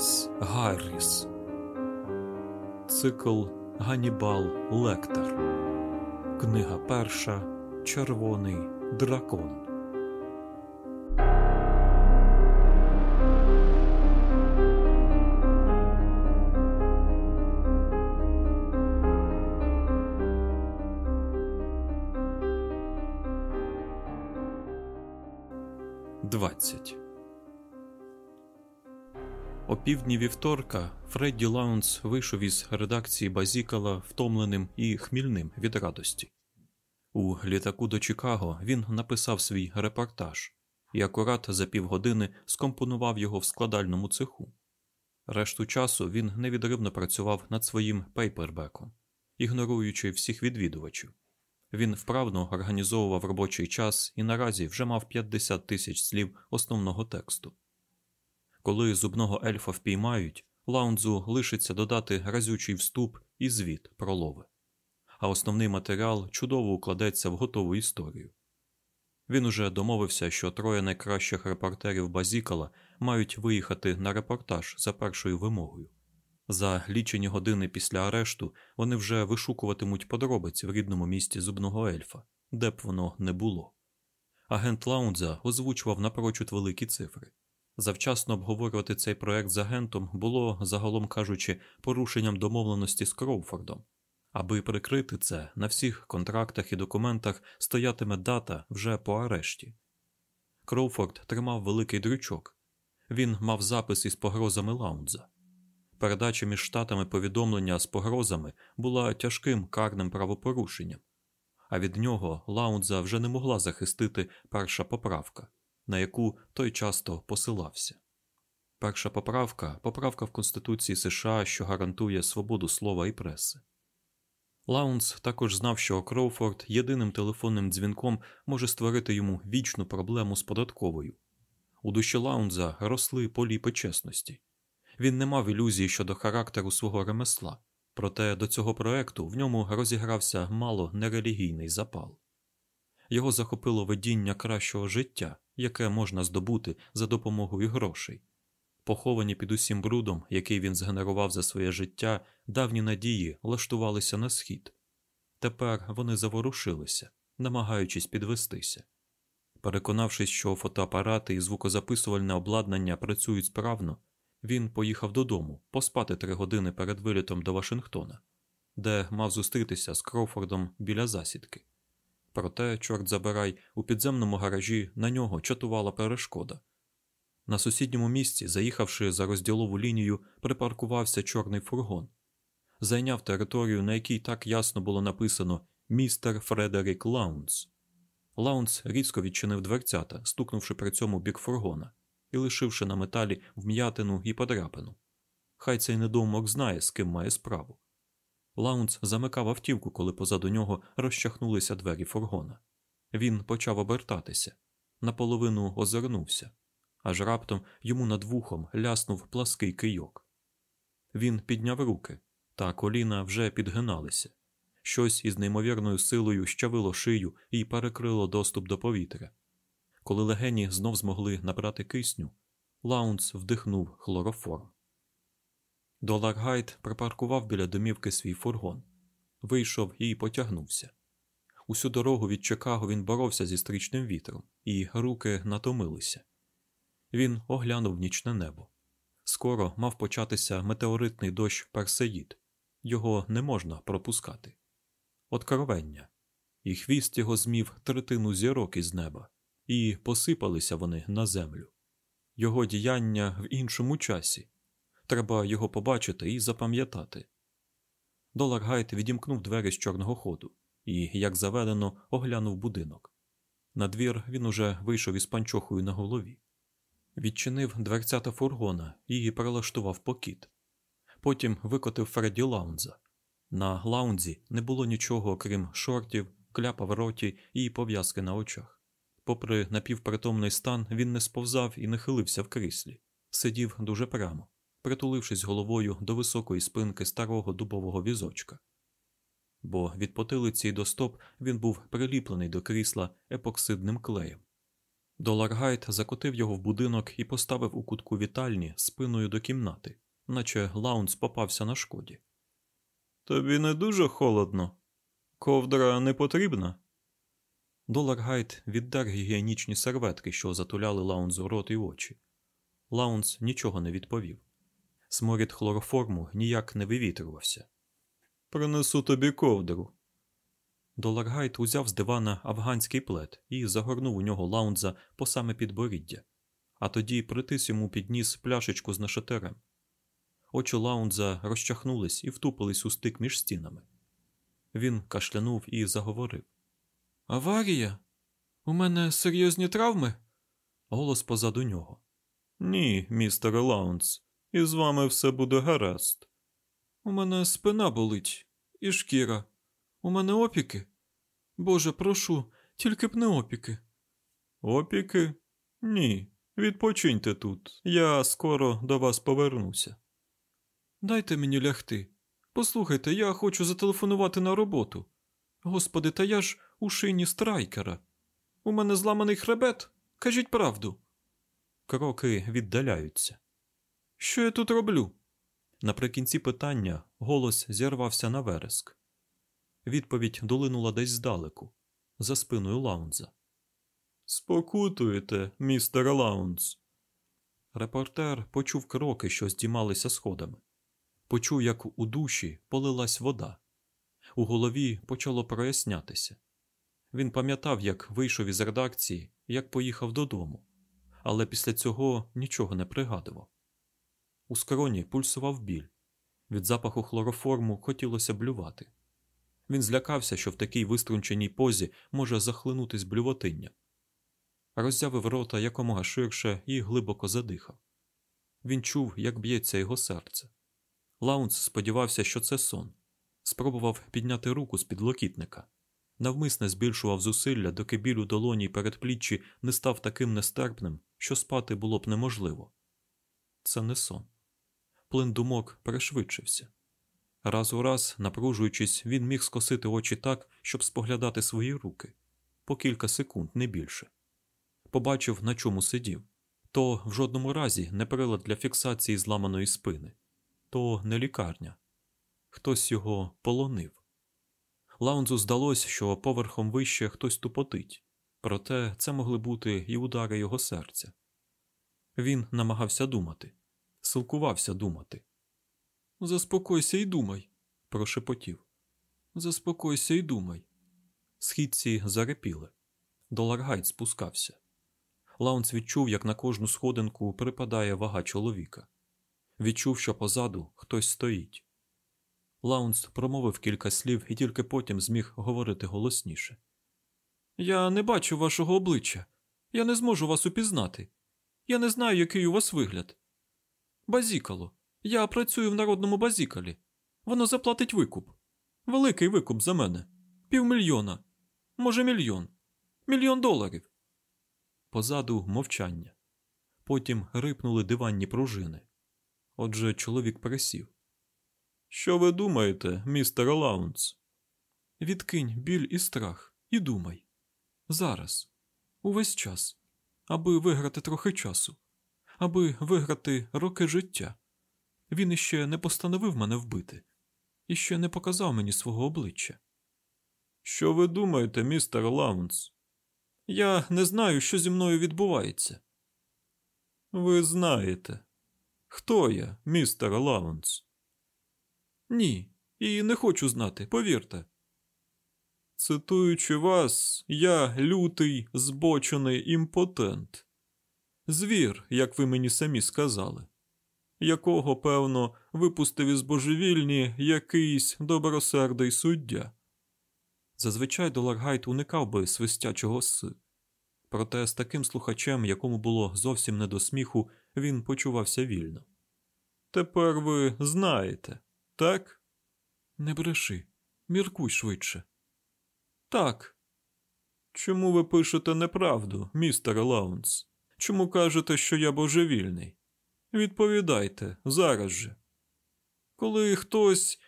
Томас Гарріс. Цикл Ганібал Лектор. Книга перша. Червоний дракон. Опівдні вівторка Фредді Лаунс вийшов із редакції Базікала втомленим і хмільним від радості. У літаку до Чикаго він написав свій репортаж і акурат за півгодини скомпонував його в складальному цеху. Решту часу він невідривно працював над своїм пейпербеком, ігноруючи всіх відвідувачів. Він вправно організовував робочий час і наразі вже мав 50 тисяч слів основного тексту. Коли зубного ельфа впіймають, лаунзу лишиться додати разючий вступ і звіт про лови. А основний матеріал чудово укладеться в готову історію. Він уже домовився, що троє найкращих репортерів Базікала мають виїхати на репортаж за першою вимогою. За лічені години після арешту вони вже вишукуватимуть подробиці в рідному місті зубного ельфа, де б воно не було. Агент Лаунза озвучував напрочуд великі цифри. Завчасно обговорювати цей проект з агентом було, загалом кажучи, порушенням домовленості з Кроуфордом. Аби прикрити це, на всіх контрактах і документах стоятиме дата вже по арешті. Кроуфорд тримав великий дрючок. Він мав запис із погрозами Лаунза. Передача між штатами повідомлення з погрозами була тяжким карним правопорушенням, а від нього Лаунса вже не могла захистити перша поправка на яку той часто посилався. Перша поправка — поправка в Конституції США, що гарантує свободу слова і преси. Лаунс також знав, що Кроуфорд єдиним телефонним дзвінком може створити йому вічну проблему з податковою. У душі Лаунса росли поліпи чесності. Він не мав ілюзії щодо характеру свого ремесла, проте до цього проекту в ньому розігрався мало нерелігійний запал. Його захопило видіння кращого життя, яке можна здобути за допомогою грошей. Поховані під усім брудом, який він згенерував за своє життя, давні надії лаштувалися на схід. Тепер вони заворушилися, намагаючись підвестися. Переконавшись, що фотоапарати і звукозаписувальне обладнання працюють справно, він поїхав додому поспати три години перед вилітом до Вашингтона, де мав зустрітися з Кроуфордом біля засідки. Проте, чорт забирай, у підземному гаражі на нього чатувала перешкода. На сусідньому місці, заїхавши за розділову лінію, припаркувався чорний фургон, зайняв територію, на якій так ясно було написано Містер Фредерік Лаунс. Лаунс різко відчинив дверцята, стукнувши при цьому бік фургона і лишивши на металі вм'ятину і подряпину. Хай цей недоумок знає, з ким має справу. Лаунц замикав автівку, коли позаду нього розчахнулися двері фургона. Він почав обертатися, наполовину озирнувся, аж раптом йому над вухом ляснув плаский кийок. Він підняв руки, та коліна вже підгиналися. Щось із неймовірною силою щавило шию і перекрило доступ до повітря. Коли легені знов змогли набрати кисню, Лаунс вдихнув хлороформ. Доларгайд припаркував біля домівки свій фургон, вийшов і потягнувся. Усю дорогу від Чикаго він боровся зі стрічним вітром, і руки натомилися. Він оглянув нічне небо. Скоро мав початися метеоритний дощ Персеїд. Його не можна пропускати. Откровення. І хвіст його змів третину зірок із неба, і посипалися вони на землю. Його діяння в іншому часі. Треба його побачити і запам'ятати. Долар Гайт відімкнув двері з чорного ходу і, як заведено, оглянув будинок. На двір він уже вийшов із панчохою на голові, відчинив дверцята фургона і перелаштував покіт. Потім викотив Фредді Лаунза. На лаунзі не було нічого, окрім шортів, кляпа в роті і пов'язки на очах. Попри напівпритомний стан, він не сповзав і не хилився в кріслі, сидів дуже прямо притулившись головою до високої спинки старого дубового візочка. Бо від потилиці до стоп він був приліплений до крісла епоксидним клеєм. Доларгайт закотив його в будинок і поставив у кутку вітальні спиною до кімнати, наче Лаунс попався на шкоді. Тобі не дуже холодно. Ковдра не потрібна. Доларгайд віддер гігієнічні серветки, що затуляли Лаунсу рот і очі. Лаунс нічого не відповів. Сморід хлороформу ніяк не вивітрювався. Принесу тобі ковдру. Доларгайд узяв з дивана афганський плед і загорнув у нього Лаунса по саме підборіддя, а тоді притис йому під ніс пляшечку з нашатирем. Очі Лаунса розчахнулись і втупились у стик між стінами. Він кашлянув і заговорив. Аварія? У мене серйозні травми? Голос позаду нього. Ні, містер Лаунс, і з вами все буде гаразд. У мене спина болить і шкіра. У мене опіки. Боже, прошу, тільки б не опіки. Опіки? Ні. Відпочиньте тут. Я скоро до вас повернуся. Дайте мені лягти. Послухайте, я хочу зателефонувати на роботу. Господи, та я ж у шині страйкера. У мене зламаний хребет. Кажіть правду. Кроки віддаляються. Що я тут роблю? Наприкінці питання голос зірвався на вереск. Відповідь долинула десь здалеку, за спиною Лаунза. Спокутуєте, містер Лаунз. Репортер почув кроки, що здіймалися сходами. Почув, як у душі полилась вода. У голові почало прояснятися. Він пам'ятав, як вийшов із редакції, як поїхав додому, але після цього нічого не пригадував. У скроні пульсував біль. Від запаху хлороформу хотілося блювати. Він злякався, що в такій виструнченій позі може захлинутись блювотинням. Роззявив рота якомога ширше і глибоко задихав. Він чув, як б'ється його серце. Лаунс сподівався, що це сон. Спробував підняти руку з підлокітника. Навмисне збільшував зусилля, доки біль у долоні й передпліччі не став таким нестерпним, що спати було б неможливо. Це не сон. Плин думок перешвидшився. Раз у раз, напружуючись, він міг скосити очі так, щоб споглядати свої руки по кілька секунд, не більше. Побачив, на чому сидів. То в жодному разі не прилад для фіксації зламаної спини, то не лікарня. Хтось його полонив. Лаунзу здалось, що поверхом вище хтось тупотить, проте це могли бути і удари його серця. Він намагався думати, силкувався думати. Заспокойся і думай, прошепотів. Заспокойся і думай. Східці зарепіли. Доларгайд спускався. Лаунс відчув, як на кожну сходинку припадає вага чоловіка. Відчув, що позаду хтось стоїть. Лаунс промовив кілька слів і тільки потім зміг говорити голосніше. Я не бачу вашого обличчя. Я не зможу вас упізнати. Я не знаю, який у вас вигляд. Базікало. Я працюю в народному базікалі. Воно заплатить викуп. Великий викуп за мене. Півмільйона. Може, мільйон. Мільйон доларів. Позаду мовчання. Потім рипнули диванні пружини. Отже, чоловік пересів. Що ви думаєте, містер Лаунс? Відкинь біль і страх, і думай. Зараз, увесь час, аби виграти трохи часу, аби виграти роки життя. Він іще не постановив мене вбити, і ще не показав мені свого обличчя. Що ви думаєте, містер Лаунс? Я не знаю, що зі мною відбувається. Ви знаєте, хто я, містер Лаунс? Ні, і не хочу знати, повірте. Цитуючи вас, я лютий, збочений імпотент. Звір, як ви мені самі сказали, якого, певно, випустив із божевільні якийсь добросердий суддя. Зазвичай Доларгайт уникав би свистячого си. Проте з таким слухачем, якому було зовсім не до сміху, він почувався вільно. Тепер ви знаєте, так? Не бреши, міркуй швидше. Так. Чому ви пишете неправду, містер Лаунс? Чому кажете, що я божевільний? Відповідайте зараз же. Коли хтось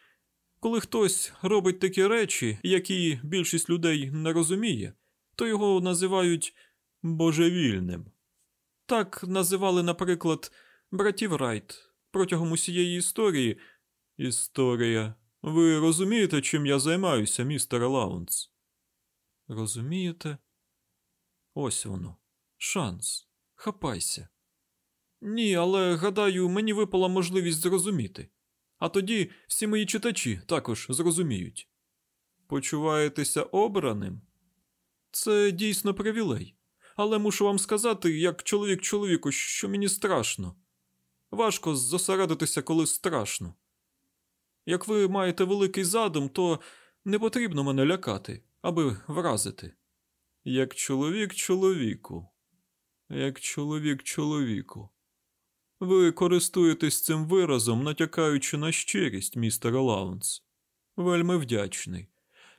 коли хтось робить такі речі, які більшість людей не розуміє, то його називають божевільним. Так називали, наприклад, братів Райт протягом усієї історії. Історія. Ви розумієте, чим я займаюся, містер Лаунс? Розумієте? Ось воно. Шанс. Хапайся. Ні, але гадаю, мені випала можливість зрозуміти. А тоді всі мої читачі також зрозуміють. Почуваєтеся обраним? Це дійсно привілей. Але мушу вам сказати, як чоловік чоловіку, що мені страшно. Важко зосередитися, коли страшно. Як ви маєте великий задум, то не потрібно мене лякати, аби вразити. Як чоловік чоловіку, як чоловік чоловіку. Ви користуєтесь цим виразом, натякаючи на щирість, містер Лаунс. Вельми вдячний.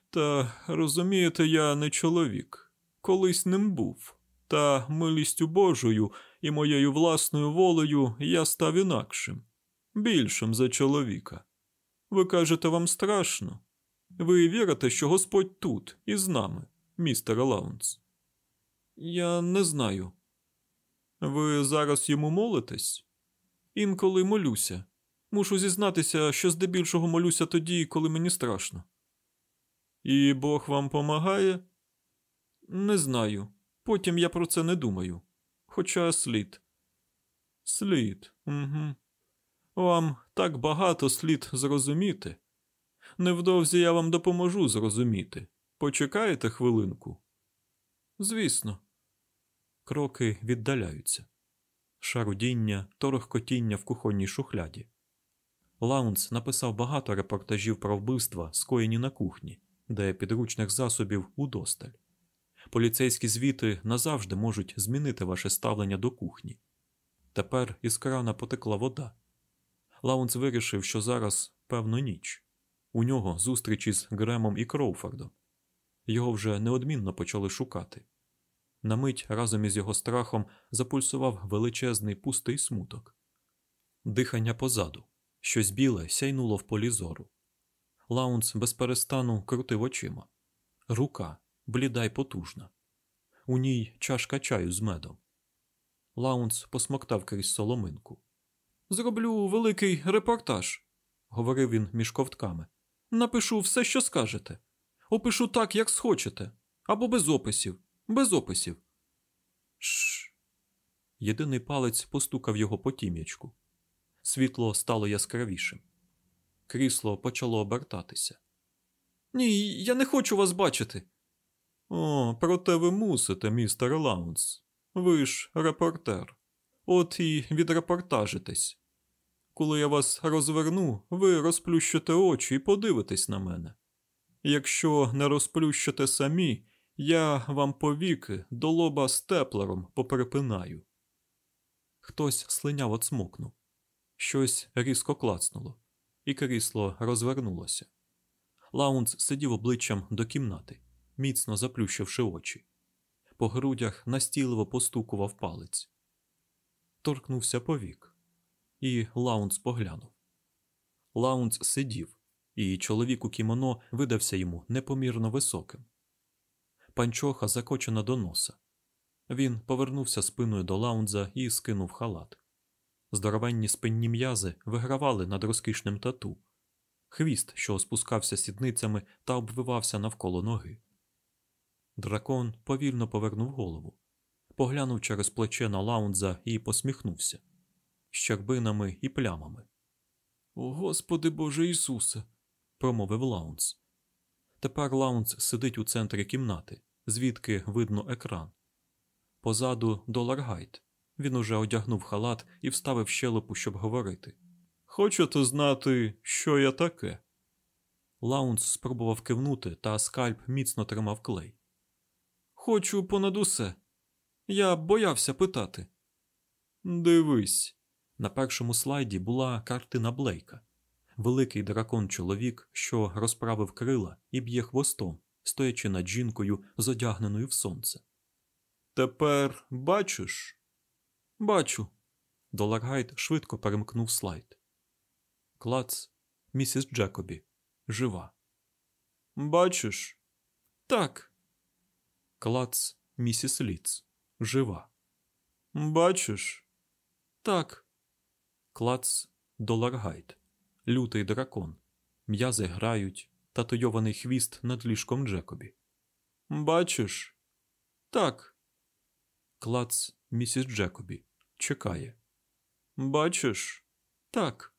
Та розумієте, я не чоловік, колись ним був. Та милістю Божою і моєю власною волею я став інакшим, більшим за чоловіка. Ви кажете, вам страшно? Ви вірите, що Господь тут і з нами, містер Лаунс? Я не знаю. Ви зараз йому молитесь? Інколи молюся. Мушу зізнатися, що здебільшого молюся тоді, коли мені страшно. І Бог вам помагає? Не знаю. Потім я про це не думаю. Хоча слід. Слід. Угу. Вам так багато слід зрозуміти. Невдовзі я вам допоможу зрозуміти. Почекаєте хвилинку? Звісно. Кроки віддаляються. Шарудіння, торохкотіння в кухонній шухляді. Лаунс написав багато репортажів про вбивства, скоєні на кухні, де підручних засобів удосталь. Поліцейські звіти назавжди можуть змінити ваше ставлення до кухні. Тепер із крана потекла вода. Лаунс вирішив, що зараз, певно, ніч. У нього зустріч із Гремом і Кроуфордом. Його вже неодмінно почали шукати. На мить разом із його страхом запульсував величезний пустий смуток. Дихання позаду, щось біле сяйнуло в полі зору. Лаунс безперестану крутив очима. Рука бліда й потужна. У ній чашка чаю з медом. Лаунс посмоктав крізь соломинку. Зроблю великий репортаж, говорив він між ковтками. Напишу все, що скажете. Опишу так, як схочете. Або без описів. Без описів. Шш. Єдиний палець постукав його по тім'ячку. Світло стало яскравішим. Крісло почало обертатися. Ні, я не хочу вас бачити. О, проте ви мусите, містер Лаунс. Ви ж репортер. От і відрепортажитесь. Коли я вас розверну, ви розплющите очі і подивитесь на мене. Якщо не розплющите самі, я вам повіки до лоба степлером поперепинаю. Хтось слиняво цмокнув. Щось різко клацнуло, і крісло розвернулося. Лаунс сидів обличчям до кімнати, міцно заплющивши очі. По грудях настійливо постукував палець. Торкнувся повік, і Лаунс поглянув. Лаунс сидів, і чоловік у кімоно видався йому непомірно високим. Панчоха закочена до носа. Він повернувся спиною до Лаунса і скинув халат. Здоровенні спинні м'язи вигравали над розкішним тату, хвіст, що спускався сідницями та обвивався навколо ноги. Дракон повільно повернув голову, поглянув через плече на лаунза і посміхнувся щербинами і плямами. О, Господи Боже Ісусе! промовив Лаунс. Тепер Лаунс сидить у центрі кімнати, звідки видно екран. Позаду Доларгайт. Він уже одягнув халат і вставив щелепу, щоб говорити. Хочете знати, що я таке? Лаунс спробував кивнути, та скальп міцно тримав клей. Хочу понад усе. Я боявся питати. Дивись. На першому слайді була картина Блейка великий дракон чоловік, що розправив крила і б'є хвостом, стоячи над жінкою, зодягненою в сонце. Тепер бачиш? Бачу. Доларгайт швидко перемкнув слайд. Клац, місіс Джекобі, жива. Бачиш? Так. Клац, місіс Ліц, жива. Бачиш? Так. Клац Доларгайт. Лютий дракон. М'язи грають, татуйований хвіст над ліжком Джекобі. Бачиш? Так. Клац місіс Джекобі. Чекає. Бачиш? Так.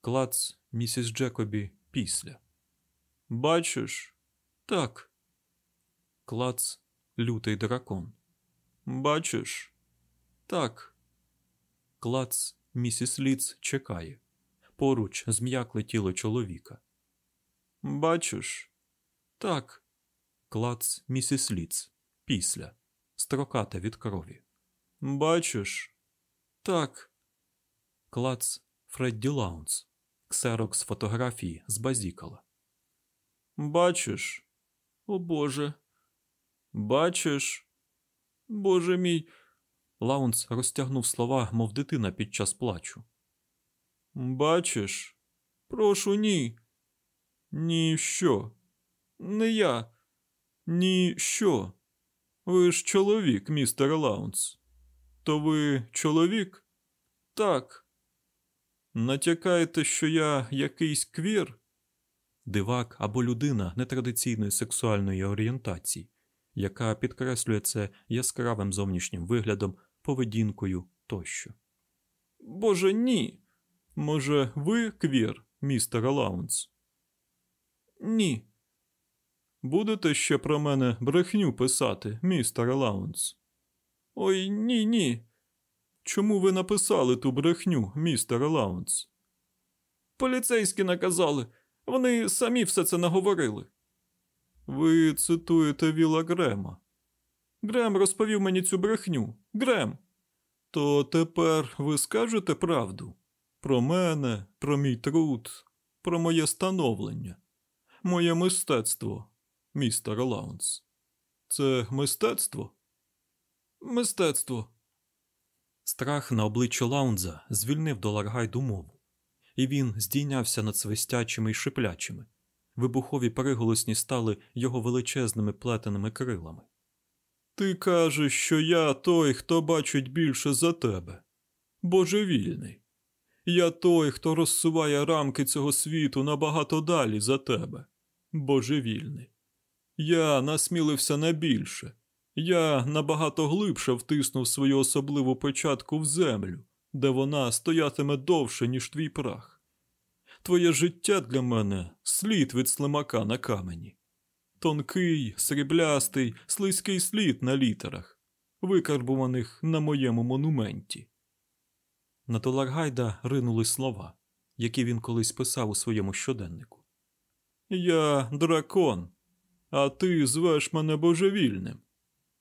Клац місіс Джекобі після. Бачиш? Так. Клац лютий дракон. Бачиш? Так. Клац місіс Ліц чекає. Поруч зм'якле тіло чоловіка. Бачиш? Так. Клац місіс Ліц. Після. Строкате від крові. Бачиш? Так. Клац Фредді Лаунс. Ксерокс фотографії з базікала. Бачиш? О Боже. Бачиш? Боже мій. Лаунс розтягнув слова, мов дитина під час плачу. Бачиш? Прошу, ні. Ні що? Не я. Ні що? Ви ж чоловік, містер Лаунс. То ви чоловік? Так. Натякаєте, що я якийсь квір? Дивак або людина нетрадиційної сексуальної орієнтації, яка підкреслює це яскравим зовнішнім виглядом, поведінкою тощо. Боже, ні. Може, ви квір, містер Лаунс? Ні. Будете ще про мене брехню писати, містер Лаунс? Ой ні, ні. Чому ви написали ту брехню, містер Лаунс? Поліцейські наказали. Вони самі все це наговорили. Ви цитуєте Віла Грема. Грем розповів мені цю брехню. Грем. То тепер ви скажете правду про мене, про мій труд, про моє становлення, моє мистецтво, містер Лаунс. Це мистецтво? Мистецтво. Страх на обличчі Лаунза звільнив Доларгайду мову, і він здійнявся над свистячими й шиплячими. Вибухові приголосні стали його величезними плетеними крилами. Ти кажеш, що я той, хто бачить більше за тебе. Божевільний. Я той, хто розсуває рамки цього світу набагато далі за тебе. Божевільний. Я насмілився на більше. Я набагато глибше втиснув свою особливу печатку в землю, де вона стоятиме довше, ніж твій прах. Твоє життя для мене слід від слимака на камені. Тонкий, сріблястий, слизький слід на літерах, викарбуваних на моєму монументі. На Толаргайда ринули слова, які він колись писав у своєму щоденнику. Я дракон, а ти звеш мене божевільним.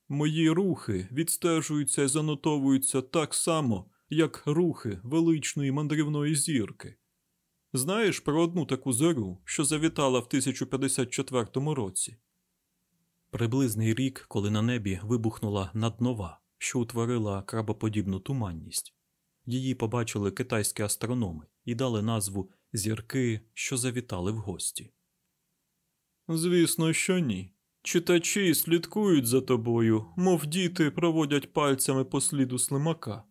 Мої рухи відстежуються і занотовуються так само, як рухи величної мандрівної зірки. Знаєш про одну таку зорю, що завітала в 1054 році? Приблизний рік, коли на небі вибухнула наднова, що утворила крабоподібну туманність. Її побачили китайські астрономи і дали назву Зірки, що завітали в гості. Звісно, що ні. Читачі слідкують за тобою, мов діти проводять пальцями по сліду слимака,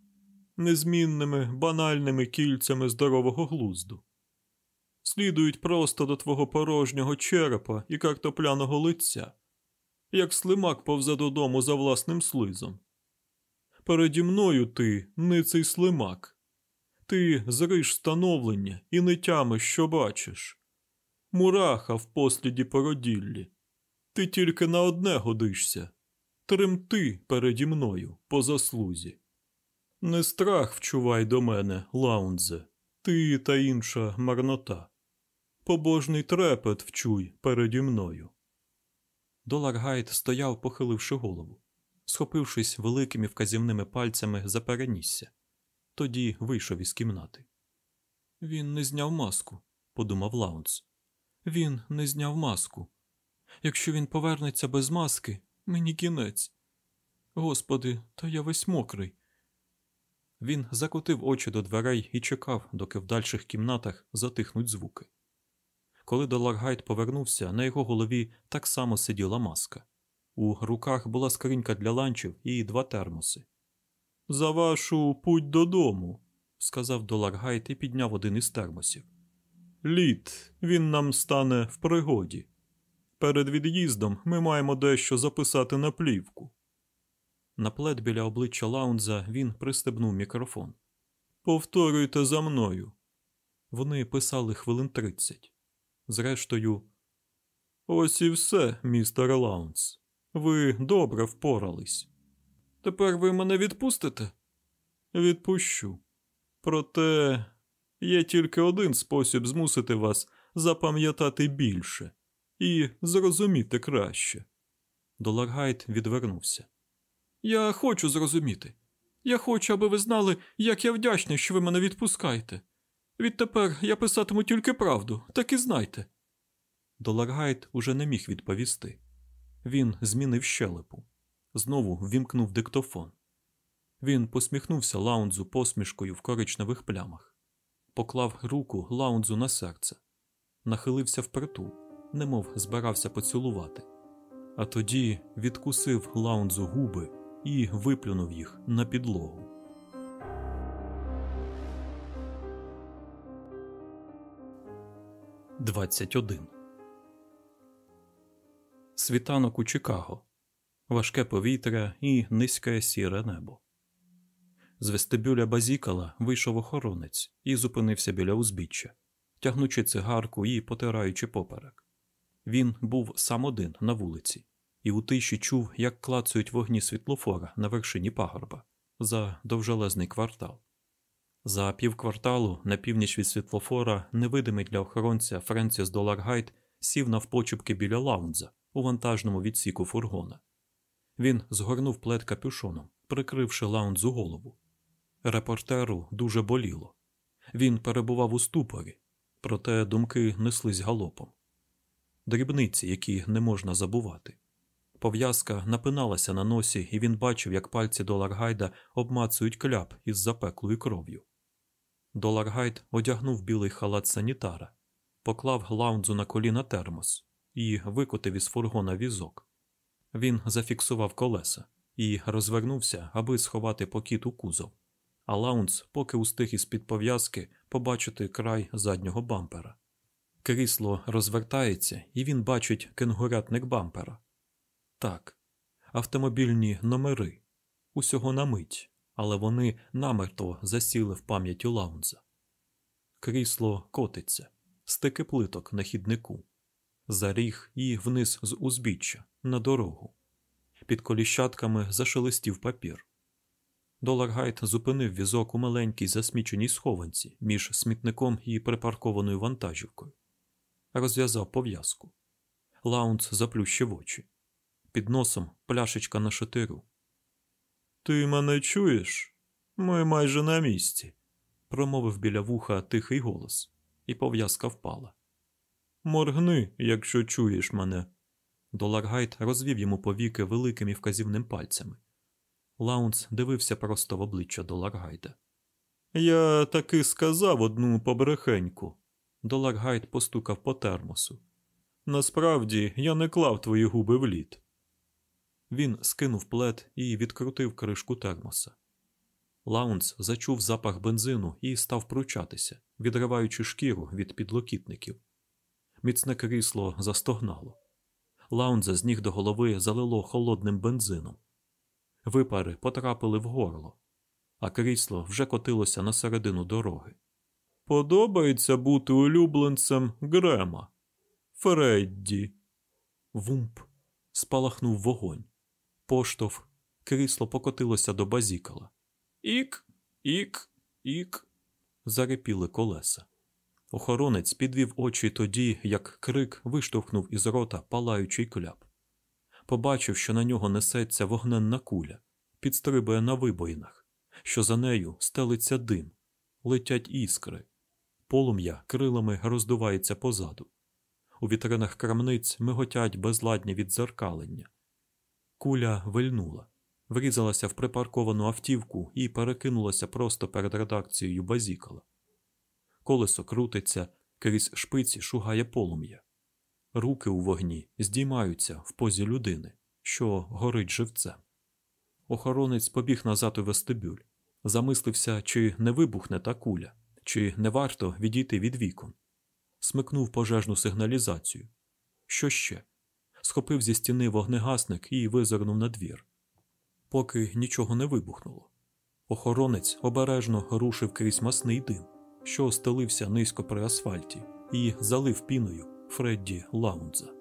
незмінними банальними кільцями здорового глузду. Слідують просто до твого порожнього черепа і картопляного лиця, як слимак повзе додому за власним слизом. Переді мною ти ниций слимак, ти зриш становлення і не тямиш, що бачиш. Мураха в посліді породіллі. Ти тільки на одне годишся. Тремти переді мною по заслузі. Не страх вчувай до мене, лаунзе, ти та інша марнота. Побожний трепет вчуй переді мною. Доларгайд стояв, похиливши голову, схопившись великими вказівними пальцями за перенісся. Тоді вийшов із кімнати. Він не зняв маску, подумав Лаунс. Він не зняв маску. Якщо він повернеться без маски, мені кінець. Господи, та я весь мокрий. Він закотив очі до дверей і чекав, доки в дальших кімнатах затихнуть звуки. Коли Доларгайт повернувся, на його голові так само сиділа маска. У руках була скринька для ланчів і два термоси. За вашу путь додому, сказав Доларгайд і підняв один із термосів. Лід, він нам стане в пригоді. Перед від'їздом ми маємо дещо записати на плівку. На плед біля обличчя Лаунза він пристебнув мікрофон. Повторюйте за мною. Вони писали хвилин тридцять. Зрештою, ось і все, містер Лаунс. Ви добре впорались. Тепер ви мене відпустите? Відпущу. Проте є тільки один спосіб змусити вас запам'ятати більше і зрозуміти краще. Доларгайт відвернувся. Я хочу зрозуміти. Я хочу, аби ви знали, як я вдячний, що ви мене відпускаєте. Відтепер я писатиму тільки правду, так і знайте. Доларгайт уже не міг відповісти. Він змінив щелепу, знову ввімкнув диктофон. Він посміхнувся лаунзу посмішкою в коричневих плямах, поклав руку лаунзу на серце, нахилився впритул, немов збирався поцілувати, а тоді відкусив лаунзу губи і виплюнув їх на підлогу. Двадцять один Світанок у Чикаго, важке повітря і низьке сіре небо. З вестибюля базікала вийшов охоронець і зупинився біля узбіччя, тягнучи цигарку і потираючи поперек. Він був сам один на вулиці, і у тиші чув, як клацають вогні світлофора на вершині пагорба за довжелезний квартал. За півкварталу на північ від світлофора невидимий для охоронця Френсіс Доларгайт сів навпочепки біля лаунза у вантажному відсіку фургона. Він згорнув плед капюшоном, прикривши лаунзу голову. Репортеру дуже боліло. Він перебував у ступорі, проте думки неслись галопом. Дрібниці, які не можна забувати. Пов'язка напиналася на носі, і він бачив, як пальці Доларгайда обмацують кляп із запеклою кров'ю. Доларгайд одягнув білий халат санітара, поклав лаунзу на коліна термос і викотив із фургона візок. Він зафіксував колеса і розвернувся, аби сховати покіт у кузов, а лаунз поки устиг із під пов'язки побачити край заднього бампера. Крісло розвертається, і він бачить кенгурятник бампера. Так, автомобільні номери усього на мить, але вони намертво засіли в пам'яті лаунза. Крісло котиться, стики плиток на хіднику, заріг і вниз з узбіччя на дорогу. Під коліщатками зашелестів папір. Доларгайт зупинив візок у маленькій засміченій схованці між смітником і припаркованою вантажівкою. Розв'язав пов'язку. Лаунц заплющив очі. Під носом пляшечка нашатиру. Ти мене чуєш? Ми майже на місці, промовив біля вуха тихий голос, і пов'язка впала. Моргни, якщо чуєш мене. Доларгайт розвів йому повіки великими вказівними пальцями. Лаунс дивився просто в обличчя Доларгайда. Я таки сказав одну побрехеньку. Доларгайд постукав по термосу. Насправді я не клав твої губи в лід. Він скинув плед і відкрутив кришку термоса. Лаунс зачув запах бензину і став пручатися, відриваючи шкіру від підлокітників. Міцне крісло застогнало. Лаунза з ніг до голови залило холодним бензином. Випари потрапили в горло, а крісло вже котилося на середину дороги. Подобається бути улюбленцем Грема. Фредді. Вумп. Спалахнув вогонь. Поштовх. Крісло покотилося до базікала. Ік, ік, ік. Зарипіли колеса. Охоронець підвів очі тоді, як крик виштовхнув із рота палаючий кляп. Побачив, що на нього несеться вогненна куля, підстрибує на вибоїнах, що за нею стелиться дим, летять іскри, полум'я крилами роздувається позаду. У вітринах крамниць миготять безладні відзеркалення. Куля вильнула, врізалася в припарковану автівку і перекинулася просто перед редакцією базікала. Колесо крутиться, крізь шпиці шугає полум'я. Руки у вогні здіймаються в позі людини, що горить живцем. Охоронець побіг назад у вестибюль, замислився, чи не вибухне та куля, чи не варто відійти від вікон. Смикнув пожежну сигналізацію. Що ще? Схопив зі стіни вогнегасник і визирнув на двір. Поки нічого не вибухнуло. Охоронець обережно рушив крізь масний дим, що стелився низько при асфальті, і залив піною Фредді Лаунза.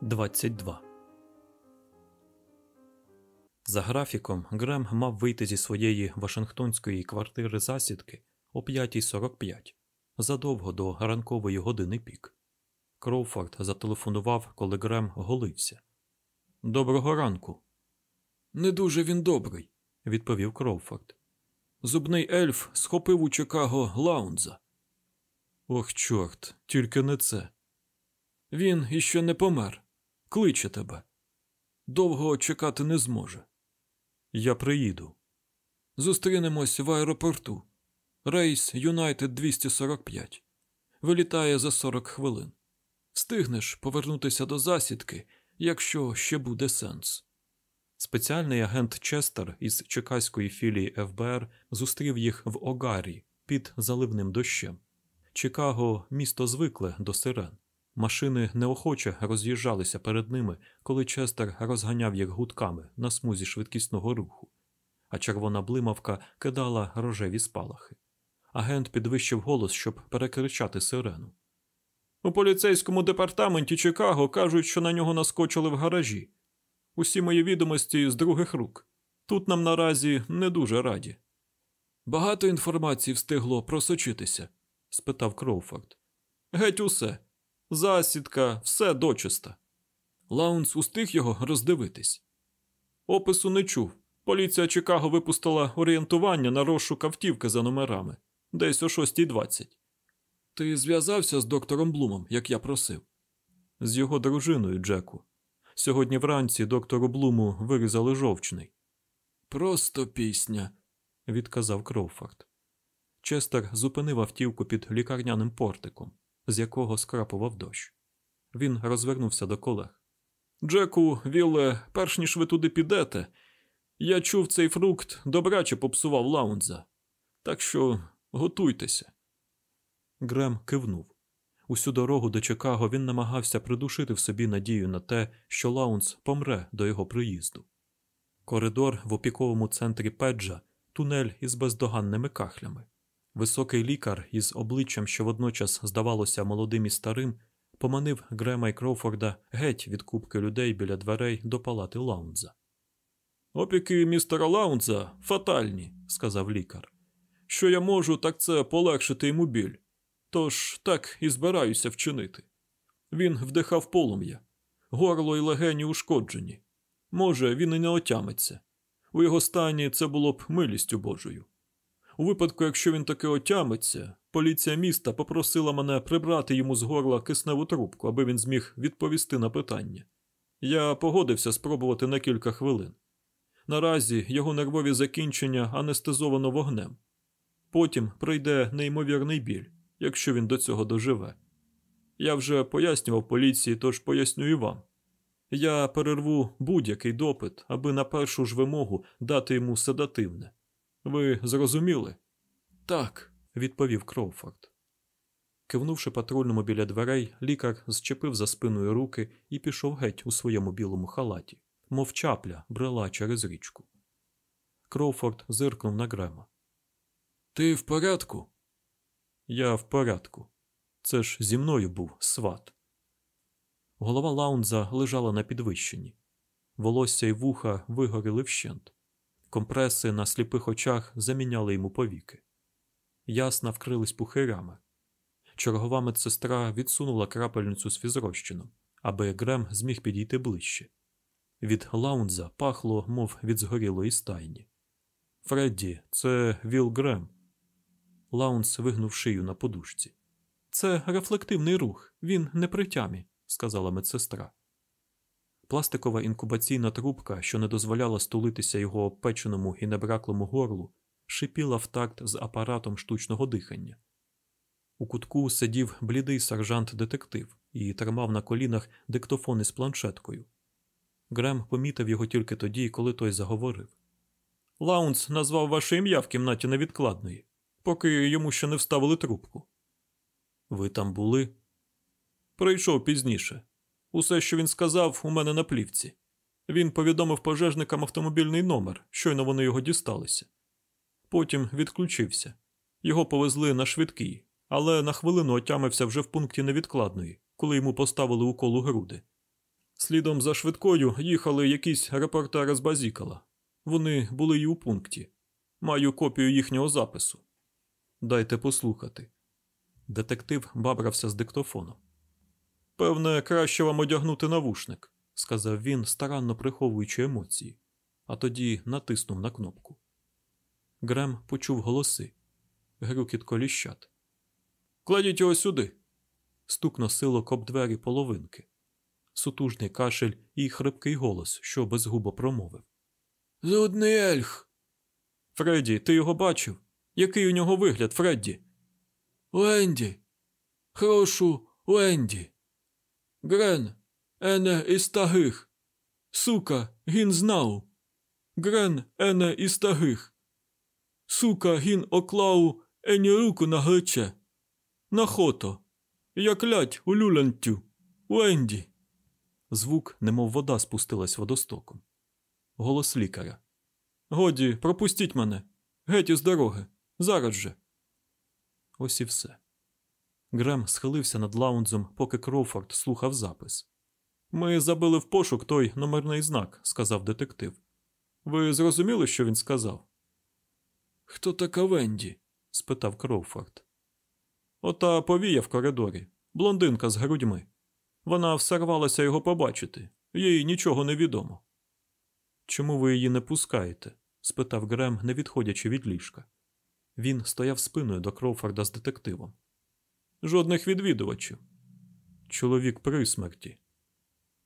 Двадцять два За графіком Грем мав вийти зі своєї Вашингтонської квартири засідки о 5.45 задовго до ранкової години пік. Кроуфорд зателефонував, коли Грем голився. Доброго ранку. Не дуже він добрий, відповів Кроуфорд. Зубний ельф схопив у Чикаго Лаунза. Ох, чорт, тільки не це. Він іще не помер. Кличе тебе. Довго чекати не зможе. Я приїду. Зустрінемось в аеропорту. Рейс Юнайтед 245. Вилітає за 40 хвилин. Встигнеш повернутися до засідки, якщо ще буде сенс. Спеціальний агент Честер із чекаської філії ФБР зустрів їх в Огарі під заливним дощем. Чикаго місто звикле до сирен. Машини неохоче роз'їжджалися перед ними, коли Честер розганяв їх гудками на смузі швидкісного руху, а червона блимавка кидала рожеві спалахи. Агент підвищив голос, щоб перекричати сирену. У поліцейському департаменті Чикаго кажуть, що на нього наскочили в гаражі. Усі мої відомості з других рук. Тут нам наразі не дуже раді. Багато інформації встигло просочитися? спитав Кроуфорд. Геть усе. Засідка, все дочиста. Лаунс устиг його роздивитись. Опису не чув. Поліція Чикаго випустила орієнтування на розшук автівки за номерами десь о 6.20. Ти зв'язався з доктором Блумом, як я просив? З його дружиною, Джеку. Сьогодні вранці доктору Блуму вирізали жовчний. Просто пісня, відказав Кроуфорд. Честер зупинив автівку під лікарняним портиком, з якого скрапував дощ. Він розвернувся до колег. Джеку, Вілле, перш ніж ви туди підете, я чув цей фрукт добряче попсував лаунза. Так що готуйтеся. Грем кивнув. Усю дорогу до Чикаго він намагався придушити в собі надію на те, що Лаунс помре до його приїзду. Коридор в опіковому центрі Педжа, тунель із бездоганними кахлями. Високий лікар із обличчям, що водночас здавалося молодим і старим, поманив Грема і Кроуфорда геть від кубки людей біля дверей до палати Лаунза. Опіки містера Лаунза фатальні, сказав лікар. Що я можу, так це полегшити йому біль. Тож так і збираюся вчинити. Він вдихав полум'я, горло і легені ушкоджені. Може, він і не отямиться. У його стані це було б милістю Божою. У випадку, якщо він таки отямиться, поліція міста попросила мене прибрати йому з горла кисневу трубку, аби він зміг відповісти на питання. Я погодився спробувати на кілька хвилин. Наразі його нервові закінчення анестезовано вогнем. Потім прийде неймовірний біль, якщо він до цього доживе. Я вже пояснював поліції, тож поясню і вам. Я перерву будь-який допит, аби на першу ж вимогу дати йому седативне. Ви зрозуміли? Так, відповів Кроуфорд. Кивнувши патрульному біля дверей, лікар зчепив за спиною руки і пішов геть у своєму білому халаті, мов чапля брела через річку. Кроуфорд зиркнув на Грема. Ти в порядку? Я в порядку. Це ж зі мною був сват. Голова Лаунза лежала на підвищенні. Волосся й вуха вигоріли вщент. Компреси на сліпих очах заміняли йому повіки. Ясна вкрились пухирями. Чергова медсестра відсунула крапельницю з фізрозчином, аби Грем зміг підійти ближче. Від лаунза пахло, мов від згорілої стайні. Фредді, це Віл Грем. Лаунс вигнув шию на подушці. Це рефлективний рух, він не при тямі, сказала медсестра. Пластикова інтубаційна трубка, що не дозволяла стулитися його обпеченому і набряклому горлу, шипіла в такт з апаратом штучного дихання. У кутку сидів блідий сержант-детектив і тримав на колінах диктофон із планшеткою. Грем помітив його тільки тоді, коли той заговорив. Лаунс назвав ваше ім'я в кімнаті невідкладної, поки йому ще не вставили трубку. Ви там були? Прийшов пізніше. Усе, що він сказав, у мене на плівці. Він повідомив пожежникам автомобільний номер, щойно вони його дісталися. Потім відключився. Його повезли на швидкій, але на хвилину отямився вже в пункті невідкладної, коли йому поставили укол у груди. Слідом за швидкою їхали якісь репортери з Базікала. Вони були й у пункті. Маю копію їхнього запису. Дайте послухати. Детектив бабрався з диктофоном. Певне, краще вам одягнути навушник, сказав він, старанно приховуючи емоції, а тоді натиснув на кнопку. Грем почув голоси. Грюкіт коліщат. Кладіть його сюди. Стук носилок об двері половинки. Сутужний кашель і хрипкий голос, що безгубо промовив. Зудний ельх. Фредді, ти його бачив? Який у нього вигляд, Фредді? Ленді. Хорошу Ленді. Грен, ене із тагих. Сука, гін знав. Грен, ене із тагих. Сука, гін оклау ені руку на гличе. На хото. Як лять у люлянтю. Ленді. Звук, немов вода спустилась водостоком. Голос лікаря. Годі, пропустіть мене. Геть із дороги. Зараз же. Ось і все. Грем схилився над лаунзом, поки Кроуфорд слухав запис. Ми забили в пошук той номерний знак, сказав детектив. Ви зрозуміли, що він сказав? Хто така Венді? спитав Кроуфорд. Ота повія в коридорі, блондинка з грудьми. Вона все рвалася його побачити, їй нічого не відомо. Чому ви її не пускаєте? спитав Грем, не відходячи від ліжка. Він стояв спиною до Кроуфорда з детективом. Жодних відвідувачів. Чоловік при смерті.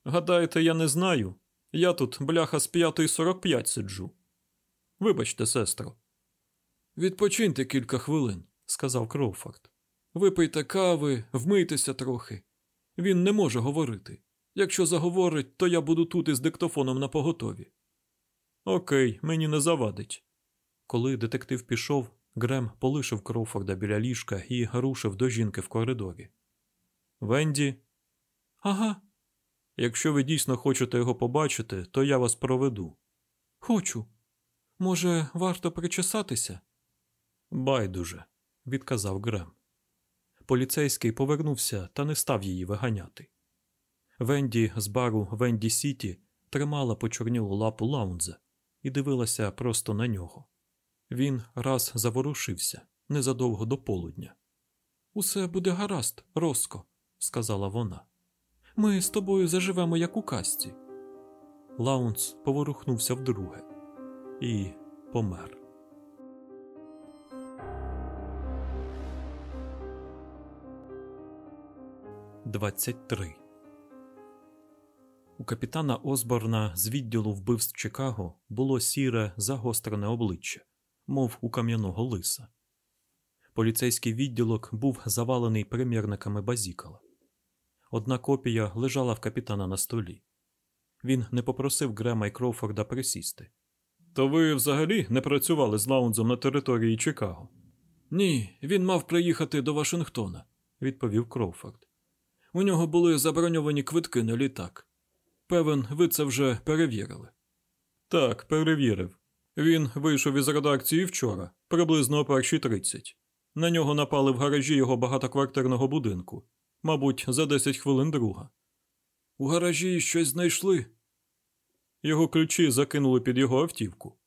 Гадаєте, я не знаю. Я тут, бляха, з 5.45 сиджу. Вибачте, сестро. Відпочиньте кілька хвилин, сказав Кроуфорд. Випийте кави, вмийтеся трохи. Він не може говорити. Якщо заговорить, то я буду тут із диктофоном на поготові. Окей, мені не завадить. Коли детектив пішов, Грем полишив Кроуфорда біля ліжка і рушив до жінки в коридорі. Венді. Ага. Якщо ви дійсно хочете його побачити, то я вас проведу. Хочу. Може, варто причесатися? Байдуже, відказав Грем. Поліцейський повернувся та не став її виганяти. Венді з бару Венді Сіті тримала почорнілу лапу лаунза і дивилася просто на нього. Він раз заворушився незадовго до полудня. Усе буде гаразд, Роско, сказала вона. Ми з тобою заживемо, як у казці. Лаунс поворухнувся вдруге і помер. Двадцять три у капітана Осборна з відділу вбивств Чикаго було сіре загострене обличчя, мов у кам'яного лиса. Поліцейський відділок був завалений примірниками базікала. Одна копія лежала в капітана на столі. Він не попросив Грема і Кроуфорда присісти. То ви взагалі не працювали з лаунзом на території Чикаго? Ні, він мав приїхати до Вашингтона, відповів Кроуфорд. У нього були заброньовані квитки на літак. Певен, ви це вже перевірили. Так, перевірив. Він вийшов із редакції вчора, приблизно о першій тридцять. На нього напали в гаражі його багатоквартирного будинку, мабуть, за 10 хвилин друга. У гаражі щось знайшли. Його ключі закинули під його автівку.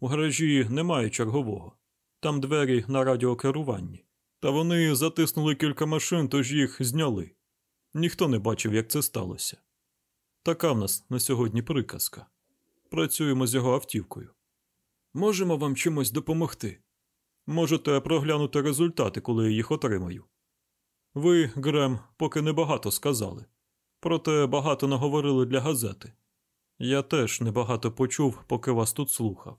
У гаражі немає чергового. Там двері на радіокеруванні. Та вони затиснули кілька машин, тож їх зняли. Ніхто не бачив, як це сталося. Така в нас на сьогодні приказка. Працюємо з його автівкою. Можемо вам чимось допомогти. Можете проглянути результати, коли я їх отримаю. Ви, Грем, поки небагато сказали, проте багато наговорили для газети. Я теж небагато почув, поки вас тут слухав.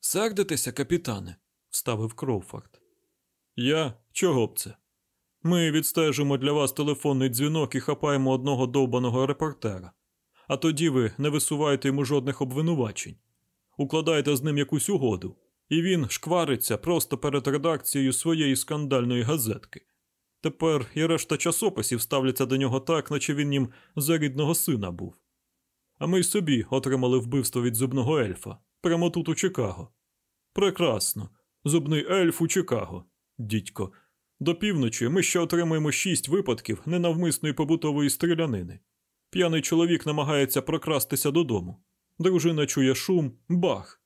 Сердитеся, капітане, вставив Кроуфорд. Я чого б це? Ми відстежимо для вас телефонний дзвінок і хапаємо одного довбаного репортера. А тоді ви не висуваєте йому жодних обвинувачень. Укладаєте з ним якусь угоду, і він шквариться просто перед редакцією своєї скандальної газетки. Тепер і решта часописів ставляться до нього так, наче він їм за рідного сина був. А ми й собі отримали вбивство від зубного ельфа прямо тут у Чикаго. Прекрасно. Зубний ельф у Чикаго, дідько. До півночі ми ще отримаємо шість випадків ненавмисної побутової стрілянини. П'яний чоловік намагається прокрастися додому. Дружина чує шум, бах.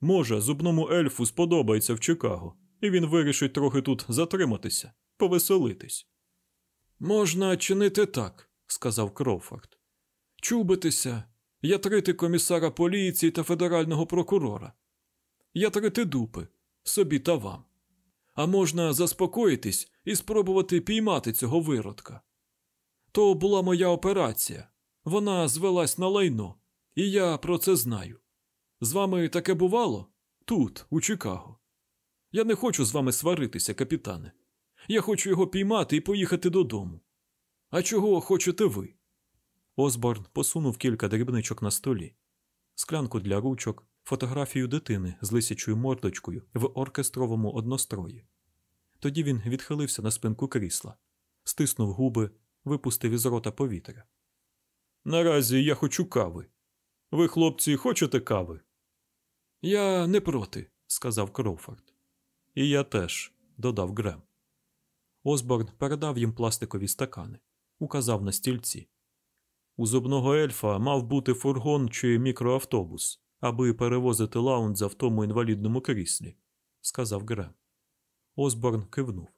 Може, зубному ельфу сподобається в Чикаго, і він вирішить трохи тут затриматися, повеселитись. Можна чинити так, сказав Кроуфорд. Чубитися, ятрити комісара поліції та федерального прокурора. Ятрити дупи, собі та вам. А можна заспокоїтись і спробувати піймати цього виродка. То була моя операція. Вона звелась на лайно, і я про це знаю. З вами таке бувало? Тут, у Чикаго. Я не хочу з вами сваритися, капітане. Я хочу його піймати і поїхати додому. А чого хочете ви? Осборн посунув кілька дрібничок на столі, склянку для ручок, фотографію дитини з лисячою мордочкою в оркестровому однострої. Тоді він відхилився на спинку крісла, стиснув губи, випустив із рота повітря. Наразі я хочу кави. Ви, хлопці, хочете кави? Я не проти, сказав Кроуфорд. І я теж, додав Грем. Осборн передав їм пластикові стакани, указав на стільці. У зубного ельфа мав бути фургон чи мікроавтобус, аби перевозити лаунза в тому інвалідному кріслі, сказав Грем. Осборн кивнув.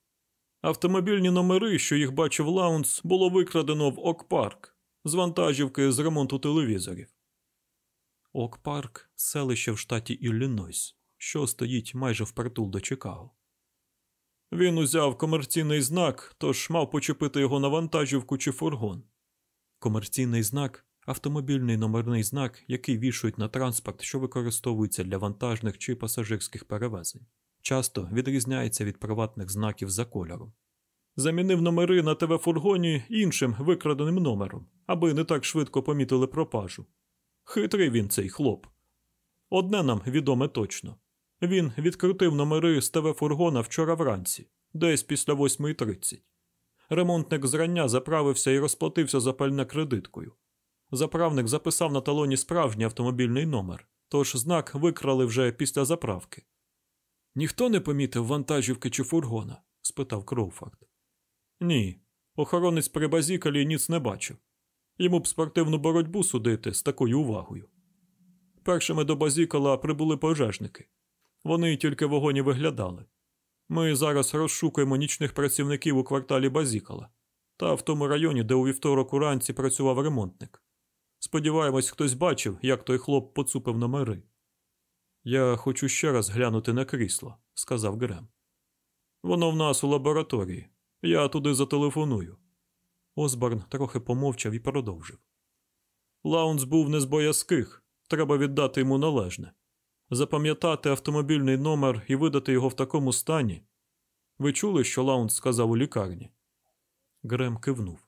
Автомобільні номери, що їх бачив Лаунс, було викрадено в Окпарк з вантажівки з ремонту телевізорів. Окпарк селище в штаті Іллінойс, що стоїть майже впритул до Чикаго. Він узяв комерційний знак, тож мав почепити його на вантажівку чи фургон. Комерційний знак автомобільний номерний знак, який вішують на транспорт, що використовується для вантажних чи пасажирських перевезень, часто відрізняється від приватних знаків за кольором. Замінив номери на ТВ-фургоні іншим викраденим номером, аби не так швидко помітили пропажу. Хитрий він цей хлоп. Одне нам відоме точно. Він відкрутив номери з ТВ-фургона вчора вранці, десь після 8.30. Ремонтник зрання заправився і розплатився за пальне кредиткою. Заправник записав на талоні справжній автомобільний номер, тож знак викрали вже після заправки. Ніхто не помітив вантажівки чи фургона? спитав Кроуфорд. Ні. Охоронець при базікалі ніц не бачив. Йому б спортивну боротьбу судити з такою увагою. Першими до базікала прибули пожежники. Вони тільки вогоні виглядали. Ми зараз розшукуємо нічних працівників у кварталі Базікала та в тому районі, де у вівторок уранці працював ремонтник. Сподіваємось, хтось бачив, як той хлоп поцупив номери. Я хочу ще раз глянути на крісло, сказав Грем. Воно в нас у лабораторії. Я туди зателефоную. Осборн трохи помовчав і продовжив. Лаунс був не з боязких, треба віддати йому належне. Запам'ятати автомобільний номер і видати його в такому стані. Ви чули, що Лаунс сказав у лікарні? Грем кивнув.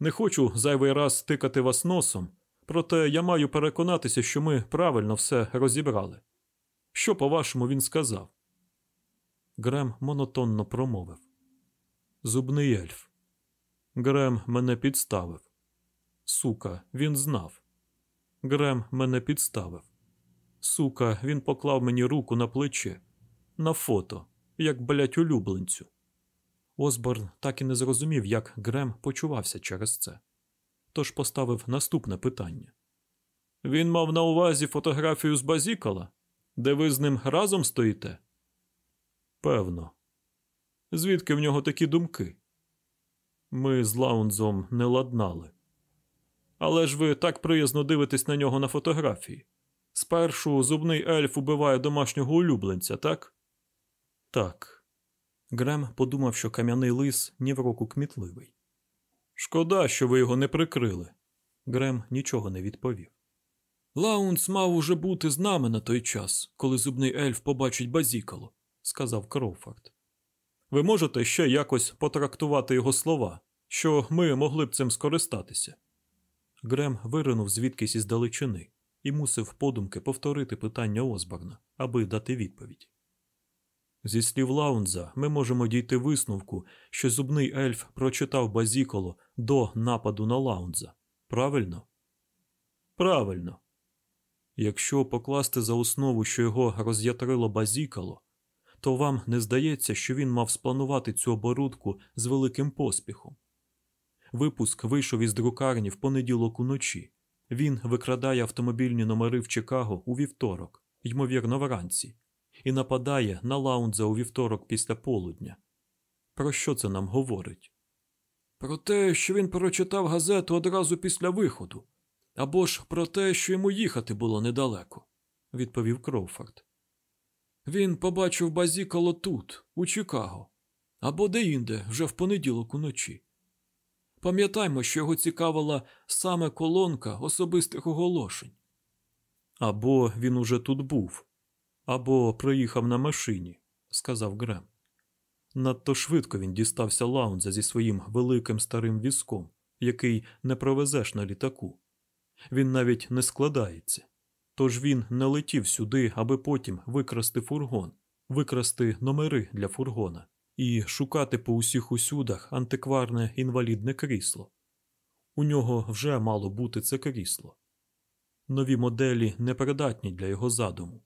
Не хочу зайвий раз тикати вас носом, проте я маю переконатися, що ми правильно все розібрали. Що, по-вашому, він сказав? Грем монотонно промовив. Зубний ельф. Грем мене підставив. Сука, він знав. Грем мене підставив. Сука, він поклав мені руку на плече, на фото, як блять улюбленцю. Осборн так і не зрозумів, як Грем почувався через це. Тож поставив наступне питання. Він мав на увазі фотографію з Базікала, де ви з ним разом стоїте? Певно. Звідки в нього такі думки? Ми з Лаунзом не ладнали. Але ж ви так приязно дивитесь на нього на фотографії. Спершу зубний ельф убиває домашнього улюбленця, так? Так. Грем подумав, що кам'яний лис нівроку кмітливий. Шкода, що ви його не прикрили. Грем нічого не відповів. Лаунс мав уже бути з нами на той час, коли зубний ельф побачить базікало, сказав Кроуфорд. Ви можете ще якось потрактувати його слова, що ми могли б цим скористатися. Грем виринув звідкись із далечини і мусив подумки повторити питання Осборна, аби дати відповідь. Зі слів Лаунза, ми можемо дійти висновку, що зубний ельф прочитав базіколо до нападу на Лаунза. Правильно? Правильно. Якщо покласти за основу, що його роз'ятрило базікало, то вам не здається, що він мав спланувати цю оборудку з великим поспіхом. Випуск вийшов із друкарні в понеділок уночі. Він викрадає автомобільні номери в Чикаго у вівторок, ймовірно, вранці, і нападає на лаунза у вівторок після полудня. Про що це нам говорить? Про те, що він прочитав газету одразу після виходу, або ж про те, що йому їхати було недалеко, відповів Кроуфорд. Він побачив базікало тут, у Чикаго, або деінде вже в понеділок уночі. Пам'ятаймо, що його цікавила саме колонка особистих оголошень. Або він уже тут був, або приїхав на машині, сказав Грем. Надто швидко він дістався лаунза зі своїм великим старим візком, який не провезеш на літаку. Він навіть не складається. Тож він не летів сюди, аби потім викрасти фургон, викрасти номери для фургона і шукати по усіх усюдах антикварне інвалідне крісло. У нього вже мало бути це крісло. Нові моделі непридатні для його задуму.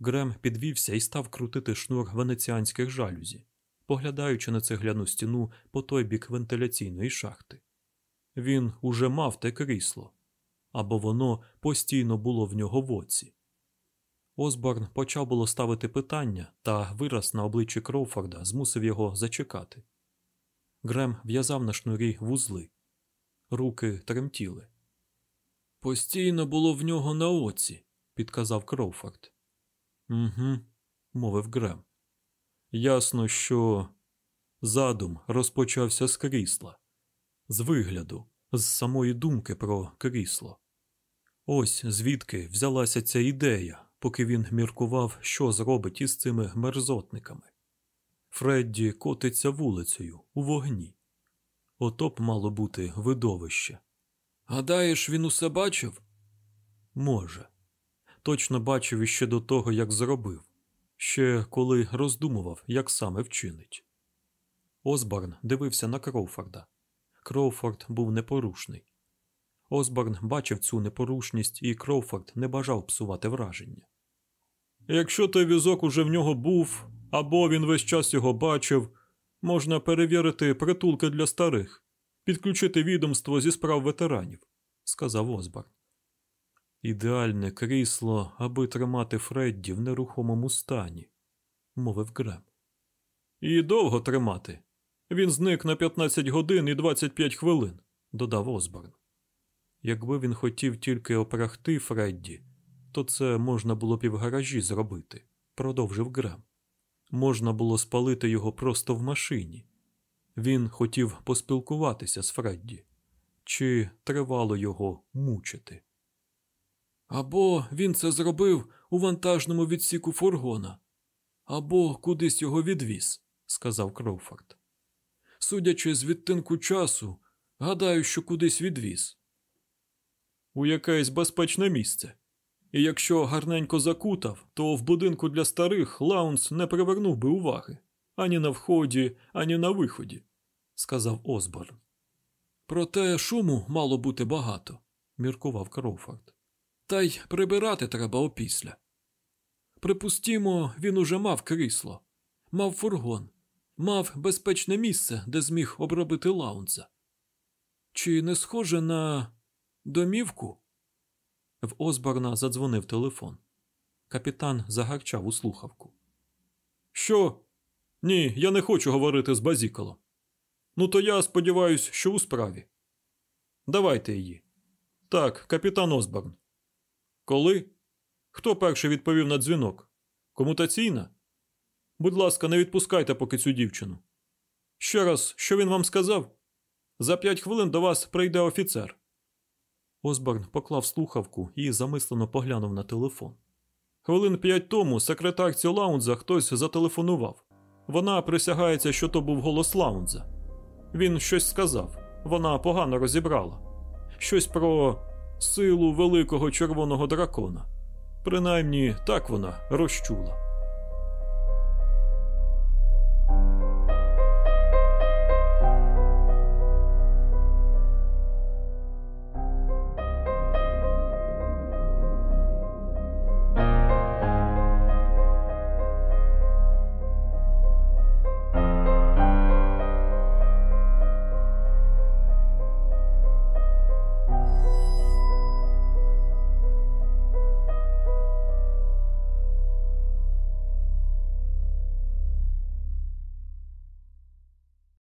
Грем підвівся і став крутити шнур венеціанських жалюзі, поглядаючи на цегляну стіну по той бік вентиляційної шахти. Він уже мав те крісло, або воно постійно було в нього в оці. Осборн почав було ставити питання, та вираз на обличчі Кроуфорда змусив його зачекати. Грем в'язав на шнурі вузли, руки тремтіли. Постійно було в нього на оці, підказав Кроуфорд. Угу, мовив Грем. Ясно, що задум розпочався з крісла, з вигляду, з самої думки про крісло. Ось звідки взялася ця ідея, поки він міркував, що зробить із цими мерзотниками. Фредді котиться вулицею у вогні. Ото б мало бути видовище. Гадаєш, він усе бачив? Може. Точно бачив іще до того, як зробив, ще коли роздумував, як саме вчинить. Осборн дивився на Кроуфорда. Кроуфорд був непорушний. Осборн бачив цю непорушність, і Кроуфорд не бажав псувати враження. Якщо той візок уже в нього був, або він весь час його бачив, можна перевірити притулки для старих, підключити відомство зі справ ветеранів, сказав Осборн. Ідеальне крісло, аби тримати Фредді в нерухомому стані, мовив Грем. І довго тримати. Він зник на 15 годин і 25 хвилин, додав Осборн. Якби він хотів тільки опрахти Фредді, то це можна було б і в гаражі зробити, продовжив Грем. Можна було спалити його просто в машині. Він хотів поспілкуватися з Фредді, чи тривало його мучити. Або він це зробив у вантажному відсіку фургона, або кудись його відвіз, сказав Кроуфорд. Судячи з відтинку часу, гадаю, що кудись відвіз. У якесь безпечне місце. І якщо гарненько закутав, то в будинку для старих Лаунс не привернув би уваги ані на вході, ані на виході, сказав Осборн. Проте шуму мало бути багато, міркував Кроуфорд. Та й прибирати треба опісля. Припустімо, він уже мав крісло, мав фургон, мав безпечне місце, де зміг обробити лаунза. Чи не схоже на домівку? В Осборна задзвонив телефон. Капітан загарчав у слухавку. Що? Ні, я не хочу говорити з базікалом. Ну, то я сподіваюся, що у справі. Давайте її. Так, капітан Осборн. Коли? Хто перший відповів на дзвінок? Комутаційна? Будь ласка, не відпускайте поки цю дівчину. Ще раз, що він вам сказав? За п'ять хвилин до вас прийде офіцер. Осборн поклав слухавку і замислено поглянув на телефон. Хвилин п'ять тому секретарці лаунза хтось зателефонував. Вона присягається, що то був голос Лаунза. Він щось сказав, вона погано розібрала. Щось про силу великого червоного дракона. Принаймні, так вона розчула.